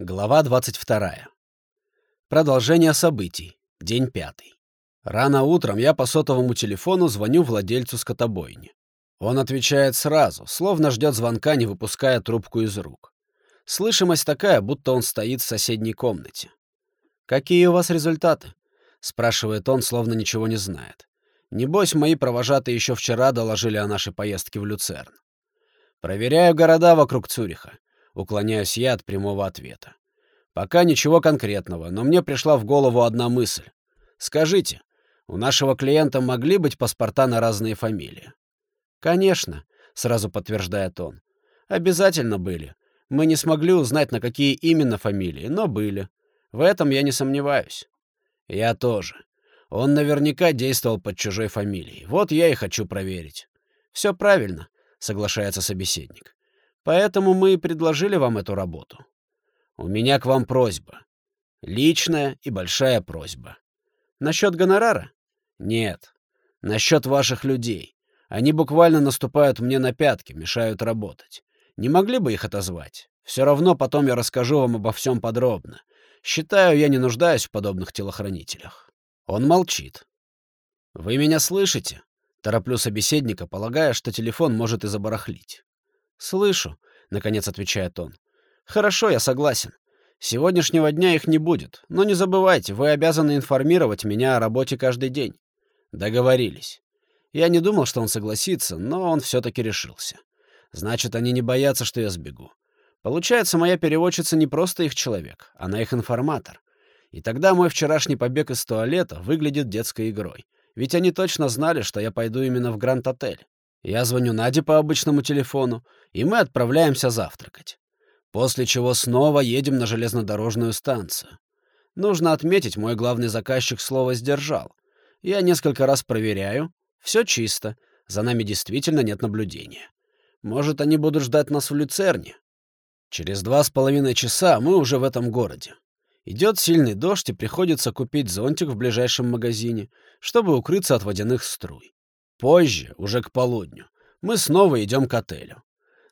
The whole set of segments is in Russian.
Глава 22. Продолжение событий. День пятый. Рано утром я по сотовому телефону звоню владельцу скотобойни. Он отвечает сразу, словно ждет звонка, не выпуская трубку из рук. Слышимость такая, будто он стоит в соседней комнате. «Какие у вас результаты?» — спрашивает он, словно ничего не знает. Небось, мои провожатые еще вчера доложили о нашей поездке в Люцерн. Проверяю города вокруг Цюриха. Уклоняюсь я от прямого ответа. Пока ничего конкретного, но мне пришла в голову одна мысль. Скажите, у нашего клиента могли быть паспорта на разные фамилии? Конечно, сразу подтверждает он. Обязательно были. Мы не смогли узнать, на какие именно фамилии, но были. В этом я не сомневаюсь. Я тоже. Он наверняка действовал под чужой фамилией. Вот я и хочу проверить. Все правильно, соглашается собеседник. Поэтому мы и предложили вам эту работу. У меня к вам просьба. Личная и большая просьба. Насчет гонорара? Нет. Насчет ваших людей. Они буквально наступают мне на пятки, мешают работать. Не могли бы их отозвать? Все равно потом я расскажу вам обо всем подробно. Считаю, я не нуждаюсь в подобных телохранителях. Он молчит. «Вы меня слышите?» Тороплю собеседника, полагая, что телефон может и забарахлить. «Слышу», — наконец отвечает он. «Хорошо, я согласен. Сегодняшнего дня их не будет, но не забывайте, вы обязаны информировать меня о работе каждый день». Договорились. Я не думал, что он согласится, но он все-таки решился. Значит, они не боятся, что я сбегу. Получается, моя переводчица не просто их человек, она их информатор. И тогда мой вчерашний побег из туалета выглядит детской игрой. Ведь они точно знали, что я пойду именно в Гранд-отель. Я звоню Наде по обычному телефону, и мы отправляемся завтракать. После чего снова едем на железнодорожную станцию. Нужно отметить, мой главный заказчик слово сдержал. Я несколько раз проверяю. Все чисто. За нами действительно нет наблюдения. Может, они будут ждать нас в Люцерне? Через два с половиной часа мы уже в этом городе. Идет сильный дождь, и приходится купить зонтик в ближайшем магазине, чтобы укрыться от водяных струй. Позже, уже к полудню, мы снова идем к отелю.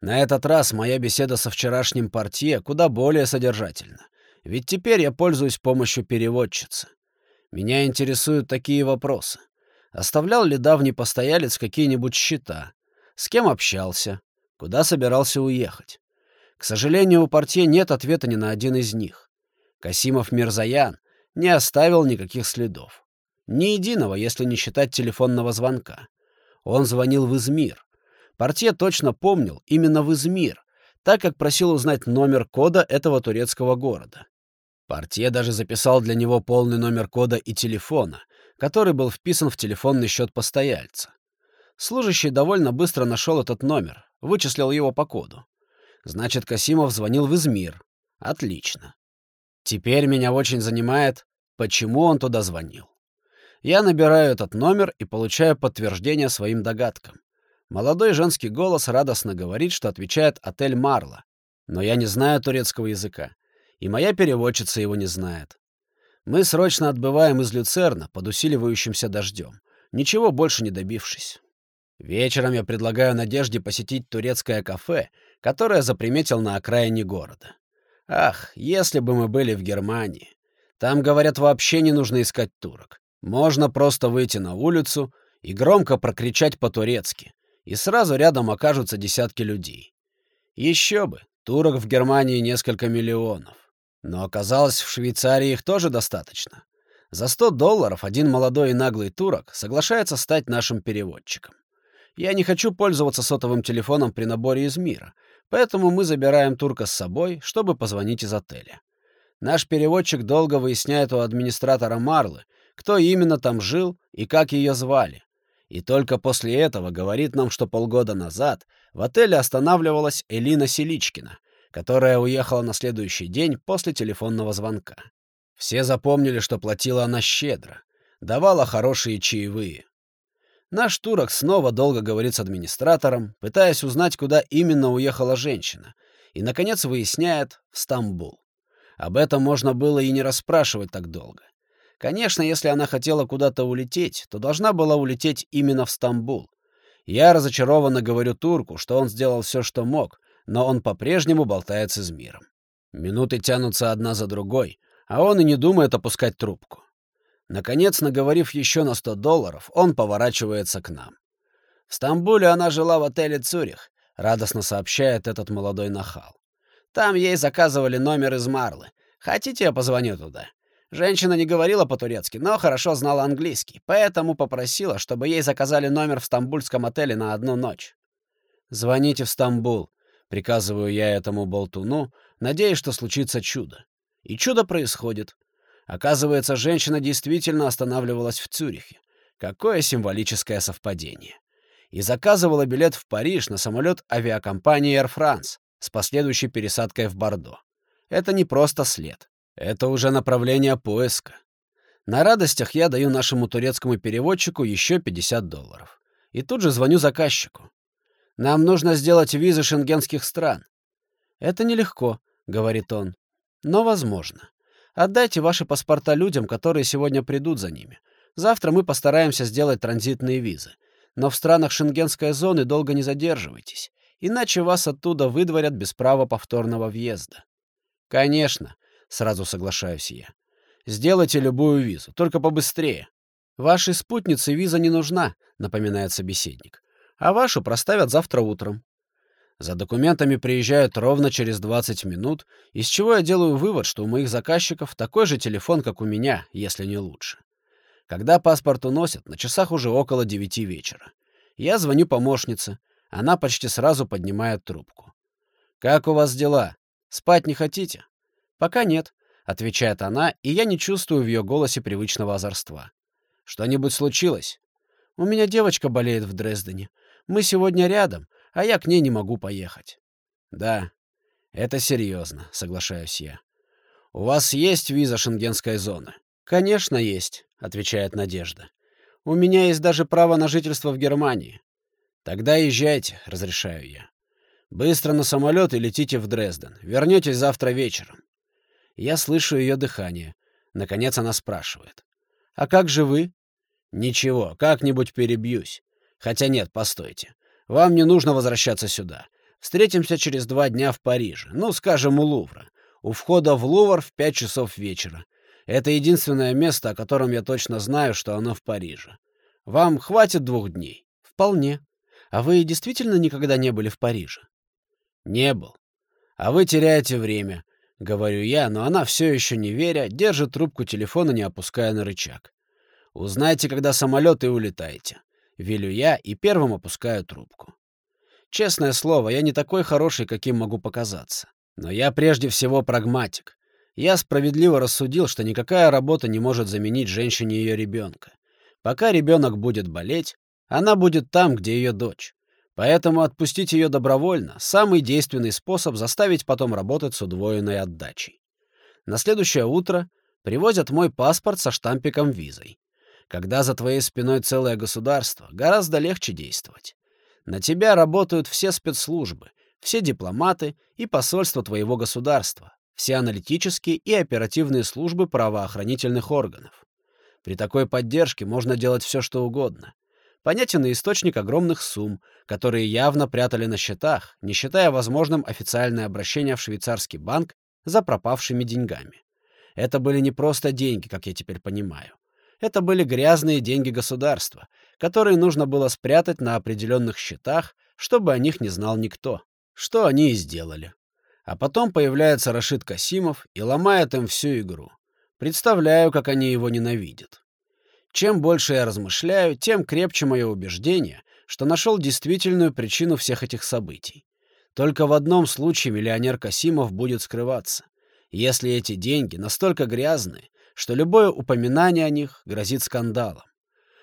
На этот раз моя беседа со вчерашним портье куда более содержательна. Ведь теперь я пользуюсь помощью переводчицы. Меня интересуют такие вопросы. Оставлял ли давний постоялец какие-нибудь счета? С кем общался? Куда собирался уехать? К сожалению, у портье нет ответа ни на один из них. Касимов Мирзаян не оставил никаких следов. Ни единого, если не считать телефонного звонка. Он звонил в Измир. Портье точно помнил именно в Измир, так как просил узнать номер кода этого турецкого города. Портье даже записал для него полный номер кода и телефона, который был вписан в телефонный счет постояльца. Служащий довольно быстро нашел этот номер, вычислил его по коду. Значит, Касимов звонил в Измир. Отлично. Теперь меня очень занимает, почему он туда звонил. Я набираю этот номер и получаю подтверждение своим догадкам. Молодой женский голос радостно говорит, что отвечает отель «Марла». Но я не знаю турецкого языка, и моя переводчица его не знает. Мы срочно отбываем из Люцерна под усиливающимся дождем, ничего больше не добившись. Вечером я предлагаю Надежде посетить турецкое кафе, которое заприметил на окраине города. Ах, если бы мы были в Германии. Там, говорят, вообще не нужно искать турок. Можно просто выйти на улицу и громко прокричать по-турецки, и сразу рядом окажутся десятки людей. Еще бы, турок в Германии несколько миллионов. Но оказалось, в Швейцарии их тоже достаточно. За 100 долларов один молодой и наглый турок соглашается стать нашим переводчиком. Я не хочу пользоваться сотовым телефоном при наборе из мира, поэтому мы забираем турка с собой, чтобы позвонить из отеля. Наш переводчик долго выясняет у администратора Марлы, кто именно там жил и как ее звали. И только после этого говорит нам, что полгода назад в отеле останавливалась Элина Селичкина, которая уехала на следующий день после телефонного звонка. Все запомнили, что платила она щедро, давала хорошие чаевые. Наш турок снова долго говорит с администратором, пытаясь узнать, куда именно уехала женщина, и, наконец, выясняет — в Стамбул. Об этом можно было и не расспрашивать так долго. Конечно, если она хотела куда-то улететь, то должна была улететь именно в Стамбул. Я разочарованно говорю турку, что он сделал все, что мог, но он по-прежнему болтается с миром. Минуты тянутся одна за другой, а он и не думает опускать трубку. Наконец, наговорив еще на 100 долларов, он поворачивается к нам. В Стамбуле она жила в отеле «Цюрих», — радостно сообщает этот молодой нахал. Там ей заказывали номер из Марлы. Хотите, я позвоню туда? Женщина не говорила по-турецки, но хорошо знала английский, поэтому попросила, чтобы ей заказали номер в стамбульском отеле на одну ночь. «Звоните в Стамбул», — приказываю я этому болтуну, надеясь, что случится чудо. И чудо происходит. Оказывается, женщина действительно останавливалась в Цюрихе. Какое символическое совпадение. И заказывала билет в Париж на самолет авиакомпании Air France с последующей пересадкой в Бордо. Это не просто след. Это уже направление поиска. На радостях я даю нашему турецкому переводчику еще 50 долларов. И тут же звоню заказчику. Нам нужно сделать визы шенгенских стран. Это нелегко, говорит он, но возможно. Отдайте ваши паспорта людям, которые сегодня придут за ними. Завтра мы постараемся сделать транзитные визы. Но в странах шенгенской зоны долго не задерживайтесь, иначе вас оттуда выдворят без права повторного въезда. Конечно, Сразу соглашаюсь я. Сделайте любую визу, только побыстрее. Вашей спутнице виза не нужна, напоминает собеседник. А вашу проставят завтра утром. За документами приезжают ровно через 20 минут, из чего я делаю вывод, что у моих заказчиков такой же телефон, как у меня, если не лучше. Когда паспорт уносят, на часах уже около 9 вечера. Я звоню помощнице. Она почти сразу поднимает трубку. «Как у вас дела? Спать не хотите?» «Пока нет», — отвечает она, и я не чувствую в ее голосе привычного озорства. «Что-нибудь случилось?» «У меня девочка болеет в Дрездене. Мы сегодня рядом, а я к ней не могу поехать». «Да, это серьезно», — соглашаюсь я. «У вас есть виза шенгенской зоны?» «Конечно, есть», — отвечает Надежда. «У меня есть даже право на жительство в Германии». «Тогда езжайте», — разрешаю я. «Быстро на самолет и летите в Дрезден. Вернетесь завтра вечером. Я слышу ее дыхание. Наконец она спрашивает. «А как же вы?» «Ничего, как-нибудь перебьюсь. Хотя нет, постойте. Вам не нужно возвращаться сюда. Встретимся через два дня в Париже. Ну, скажем, у Лувра. У входа в Лувр в пять часов вечера. Это единственное место, о котором я точно знаю, что оно в Париже. Вам хватит двух дней? Вполне. А вы действительно никогда не были в Париже? Не был. А вы теряете время. Говорю я, но она все еще не веря, держит трубку телефона, не опуская на рычаг. Узнайте, когда самолет и улетайте. Велю я и первым опускаю трубку. Честное слово, я не такой хороший, каким могу показаться. Но я прежде всего прагматик. Я справедливо рассудил, что никакая работа не может заменить женщине ее ребенка. Пока ребенок будет болеть, она будет там, где ее дочь. Поэтому отпустить ее добровольно — самый действенный способ заставить потом работать с удвоенной отдачей. На следующее утро привозят мой паспорт со штампиком визой. Когда за твоей спиной целое государство, гораздо легче действовать. На тебя работают все спецслужбы, все дипломаты и посольства твоего государства, все аналитические и оперативные службы правоохранительных органов. При такой поддержке можно делать все, что угодно. Понятен и источник огромных сумм, которые явно прятали на счетах, не считая возможным официальное обращение в швейцарский банк за пропавшими деньгами. Это были не просто деньги, как я теперь понимаю. Это были грязные деньги государства, которые нужно было спрятать на определенных счетах, чтобы о них не знал никто. Что они и сделали. А потом появляется Рашид Касимов и ломает им всю игру. Представляю, как они его ненавидят. Чем больше я размышляю, тем крепче мое убеждение, что нашел действительную причину всех этих событий. Только в одном случае миллионер Касимов будет скрываться. Если эти деньги настолько грязные, что любое упоминание о них грозит скандалом.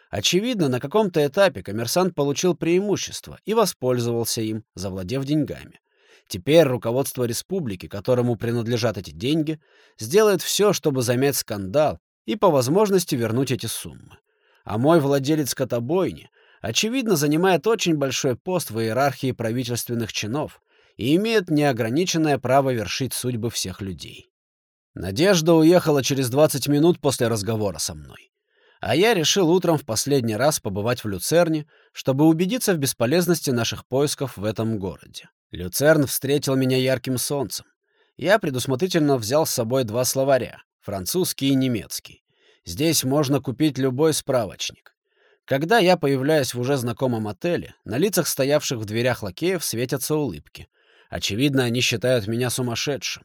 Очевидно, на каком-то этапе коммерсант получил преимущество и воспользовался им, завладев деньгами. Теперь руководство республики, которому принадлежат эти деньги, сделает все, чтобы замять скандал и по возможности вернуть эти суммы. А мой владелец котобойни, очевидно, занимает очень большой пост в иерархии правительственных чинов и имеет неограниченное право вершить судьбы всех людей. Надежда уехала через 20 минут после разговора со мной. А я решил утром в последний раз побывать в Люцерне, чтобы убедиться в бесполезности наших поисков в этом городе. Люцерн встретил меня ярким солнцем. Я предусмотрительно взял с собой два словаря — французский и немецкий. Здесь можно купить любой справочник. Когда я появляюсь в уже знакомом отеле, на лицах стоявших в дверях лакеев светятся улыбки. Очевидно, они считают меня сумасшедшим.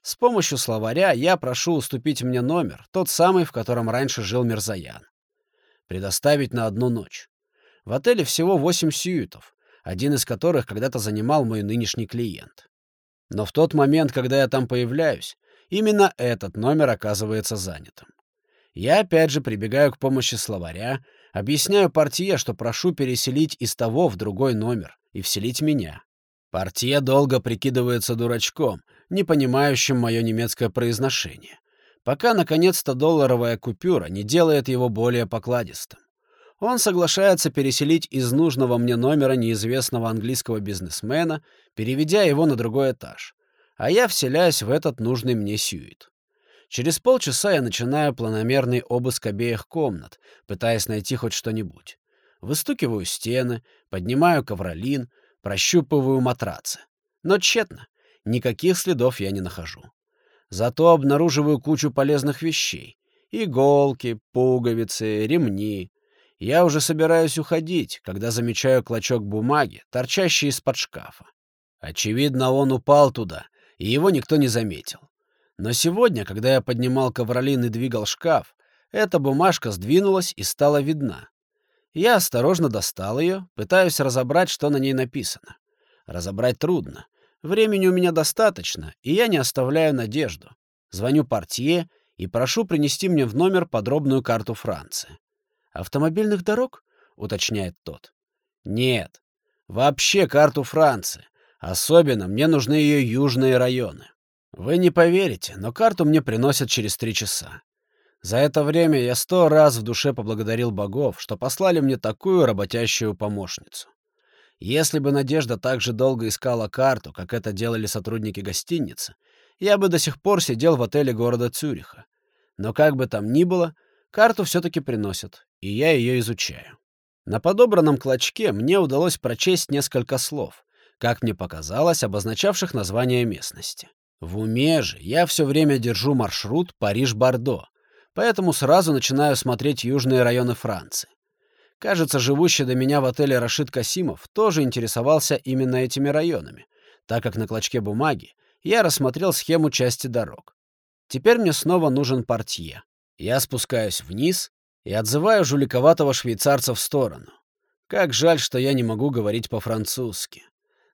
С помощью словаря я прошу уступить мне номер, тот самый, в котором раньше жил Мирзаян. Предоставить на одну ночь. В отеле всего восемь сьютов, один из которых когда-то занимал мой нынешний клиент. Но в тот момент, когда я там появляюсь, именно этот номер оказывается занятым. Я опять же прибегаю к помощи словаря, объясняю портье, что прошу переселить из того в другой номер и вселить меня. Портье долго прикидывается дурачком, не понимающим мое немецкое произношение, пока, наконец-то, долларовая купюра не делает его более покладистым. Он соглашается переселить из нужного мне номера неизвестного английского бизнесмена, переведя его на другой этаж, а я вселяюсь в этот нужный мне сюит. Через полчаса я начинаю планомерный обыск обеих комнат, пытаясь найти хоть что-нибудь. Выстукиваю стены, поднимаю ковролин, прощупываю матрацы. Но тщетно. Никаких следов я не нахожу. Зато обнаруживаю кучу полезных вещей. Иголки, пуговицы, ремни. Я уже собираюсь уходить, когда замечаю клочок бумаги, торчащий из-под шкафа. Очевидно, он упал туда, и его никто не заметил. Но сегодня, когда я поднимал ковролин и двигал шкаф, эта бумажка сдвинулась и стала видна. Я осторожно достал ее, пытаюсь разобрать, что на ней написано. Разобрать трудно. Времени у меня достаточно, и я не оставляю надежду. Звоню портье и прошу принести мне в номер подробную карту Франции. «Автомобильных дорог?» — уточняет тот. «Нет. Вообще карту Франции. Особенно мне нужны ее южные районы. Вы не поверите, но карту мне приносят через три часа. За это время я сто раз в душе поблагодарил богов, что послали мне такую работящую помощницу. Если бы Надежда так же долго искала карту, как это делали сотрудники гостиницы, я бы до сих пор сидел в отеле города Цюриха. Но как бы там ни было, карту все-таки приносят, и я ее изучаю. На подобранном клочке мне удалось прочесть несколько слов, как мне показалось, обозначавших название местности. В уме же я все время держу маршрут Париж-Бордо, поэтому сразу начинаю смотреть южные районы Франции. Кажется, живущий до меня в отеле Рашид Касимов тоже интересовался именно этими районами, так как на клочке бумаги я рассмотрел схему части дорог. Теперь мне снова нужен портье. Я спускаюсь вниз и отзываю жуликоватого швейцарца в сторону. Как жаль, что я не могу говорить по-французски.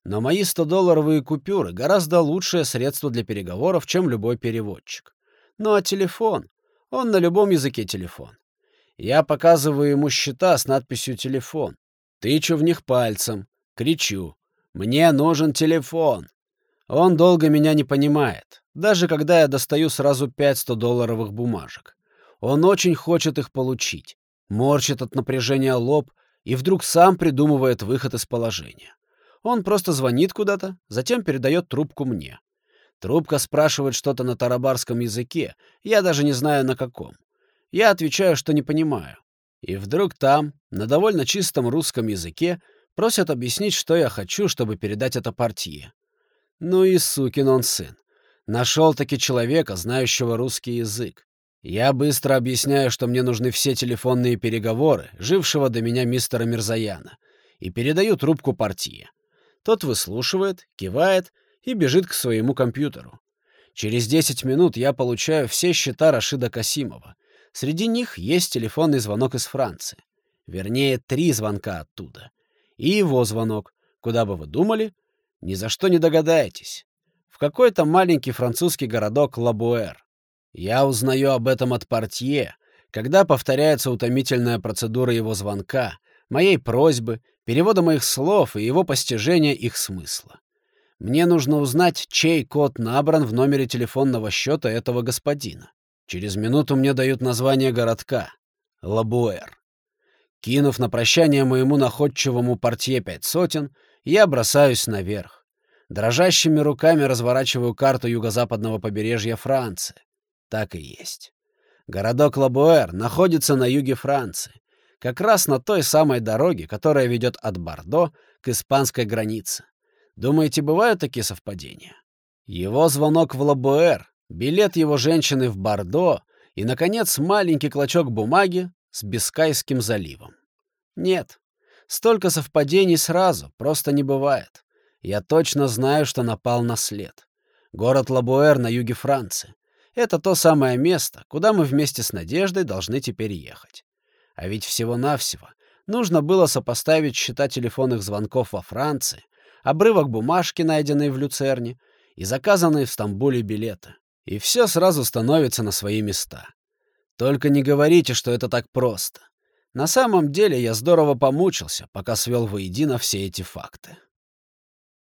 Но мои 100-долларовые купюры гораздо лучшее средство для переговоров, чем любой переводчик. Ну а телефон? Он на любом языке телефон. Я показываю ему счета с надписью «телефон». Тычу в них пальцем, кричу. «Мне нужен телефон!» Он долго меня не понимает, даже когда я достаю сразу пять 100-долларовых бумажек. Он очень хочет их получить, морщит от напряжения лоб и вдруг сам придумывает выход из положения. Он просто звонит куда-то, затем передает трубку мне. Трубка спрашивает что-то на тарабарском языке, я даже не знаю на каком. Я отвечаю, что не понимаю. И вдруг там, на довольно чистом русском языке, просят объяснить, что я хочу, чтобы передать это партии. Ну и сукин он сын. Нашел-таки человека, знающего русский язык. Я быстро объясняю, что мне нужны все телефонные переговоры, жившего до меня мистера Мирзаяна, и передаю трубку партии. Тот выслушивает, кивает и бежит к своему компьютеру. Через 10 минут я получаю все счета Рашида Касимова. Среди них есть телефонный звонок из Франции. Вернее, три звонка оттуда. И его звонок. Куда бы вы думали? Ни за что не догадаетесь. В какой-то маленький французский городок Лабуэр. Я узнаю об этом от портье, когда повторяется утомительная процедура его звонка, моей просьбы, перевода моих слов и его постижения их смысла. Мне нужно узнать, чей код набран в номере телефонного счета этого господина. Через минуту мне дают название городка — Лабуэр. Кинув на прощание моему находчивому портье пять сотен, я бросаюсь наверх. Дрожащими руками разворачиваю карту юго-западного побережья Франции. Так и есть. Городок Лабуэр находится на юге Франции, как раз на той самой дороге, которая ведет от Бордо к испанской границе. Думаете, бывают такие совпадения? Его звонок в Лабуэр, билет его женщины в Бордо и, наконец, маленький клочок бумаги с Бискайским заливом. Нет, столько совпадений сразу просто не бывает. Я точно знаю, что напал на след. Город Лабуэр на юге Франции. Это то самое место, куда мы вместе с Надеждой должны теперь ехать. А ведь всего-навсего нужно было сопоставить счета телефонных звонков во Франции, обрывок бумажки, найденной в Люцерне, и заказанные в Стамбуле билеты. И все сразу становится на свои места. Только не говорите, что это так просто. На самом деле я здорово помучился, пока свел воедино все эти факты.